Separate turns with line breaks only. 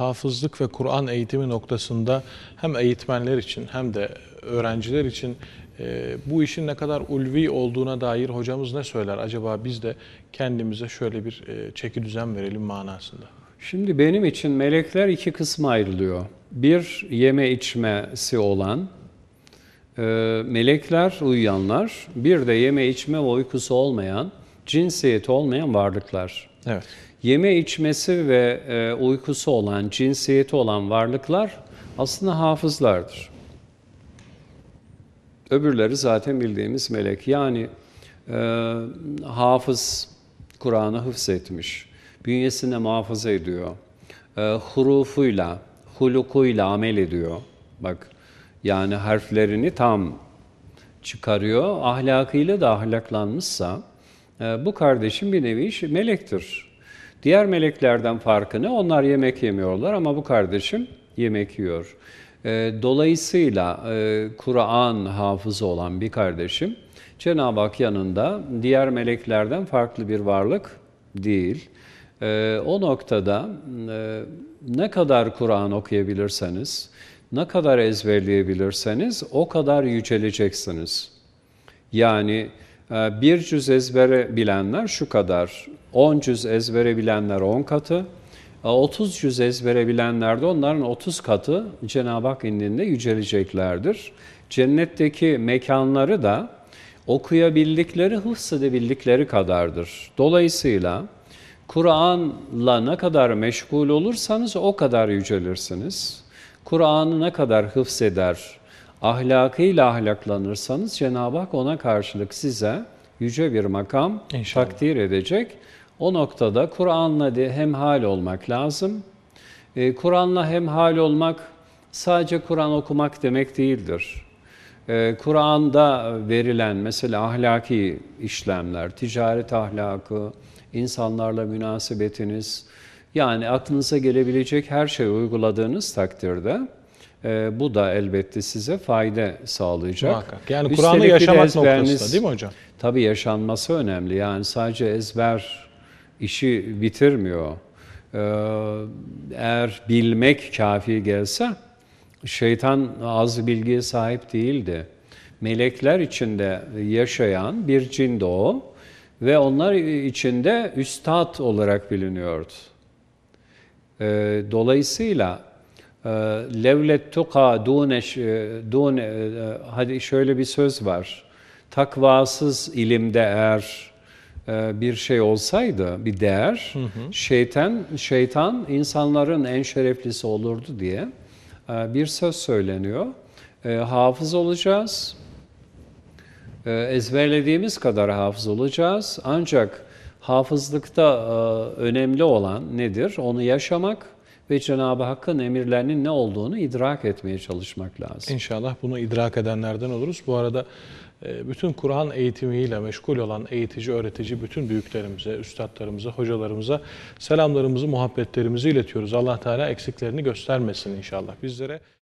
hafızlık ve Kur'an eğitimi noktasında hem eğitmenler için hem de öğrenciler için e, bu işin ne kadar ulvi olduğuna dair hocamız ne söyler? Acaba biz de kendimize şöyle bir e, çeki düzen verelim manasında.
Şimdi benim için melekler iki kısma ayrılıyor. Bir yeme içmesi olan e, melekler, uyuyanlar, bir de yeme içme ve uykusu olmayan, cinsiyeti olmayan varlıklar.
Evet.
Yeme içmesi ve e, uykusu olan, cinsiyeti olan varlıklar aslında hafızlardır. Öbürleri zaten bildiğimiz melek. Yani e, hafız Kur'an'ı hıfzetmiş, bünyesinde muhafaza ediyor, e, hurufuyla, hulukuyla amel ediyor. Bak yani harflerini tam çıkarıyor, ahlakıyla da ahlaklanmışsa bu kardeşim bir nevi melektir. Diğer meleklerden farkı ne? Onlar yemek yemiyorlar ama bu kardeşim yemek yiyor. E, dolayısıyla e, Kur'an hafızı olan bir kardeşim Cenab-ı Hak yanında diğer meleklerden farklı bir varlık değil. E, o noktada ne kadar Kur'an okuyabilirseniz, ne kadar ezberleyebilirseniz o kadar yüceleceksiniz. Yani bir cüz ezbere bilenler şu kadar, 10 cüz ezbere bilenler 10 katı, 30 cüz ezbere bilenler de onların 30 katı Cenab-ı Hak indinde yüceleceklerdir. Cennetteki mekanları da okuyabildikleri, hıfzedebildikleri kadardır. Dolayısıyla Kur'an'la ne kadar meşgul olursanız o kadar yücelirsiniz. Kur'an'ı ne kadar hıfzeder, ahlakıyla ahlaklanırsanız Cenab-ı Hak ona karşılık size yüce bir makam İnşallah. takdir edecek. O noktada Kur'an'la hemhal olmak lazım. Ee, Kur'an'la hemhal olmak sadece Kur'an okumak demek değildir. Ee, Kur'an'da verilen mesela ahlaki işlemler, ticaret ahlakı, insanlarla münasebetiniz, yani aklınıza gelebilecek her şeyi uyguladığınız takdirde e, bu da elbette size fayda sağlayacak.
Muhakkak. Yani Kur'an'ı yaşamak ezberiniz, noktasında değil mi hocam?
Tabii yaşanması önemli. Yani sadece ezber işi bitirmiyor. Ee, eğer bilmek kafi gelse, şeytan az bilgiye sahip değildi. Melekler içinde yaşayan bir cindi o ve onlar içinde üstad olarak biliniyordu. Ee, dolayısıyla e, levlet tuka dune dune e, hadi şöyle bir söz var. Takvasız ilimde eğer e, bir şey olsaydı, bir değer, hı hı. şeytan şeytan insanların en şereflisi olurdu diye bir söz söyleniyor. Hafız olacağız. Ezberlediğimiz kadar hafız olacağız. Ancak hafızlıkta önemli olan nedir? Onu yaşamak ve Cenab-ı Hakk'ın emirlerinin ne olduğunu idrak etmeye çalışmak lazım.
İnşallah bunu idrak edenlerden oluruz. Bu arada e, bütün Kur'an eğitimiyle meşgul olan eğitici, öğretici bütün büyüklerimize, üstadlarımıza, hocalarımıza selamlarımızı, muhabbetlerimizi iletiyoruz. Allah Teala eksiklerini göstermesin inşallah bizlere.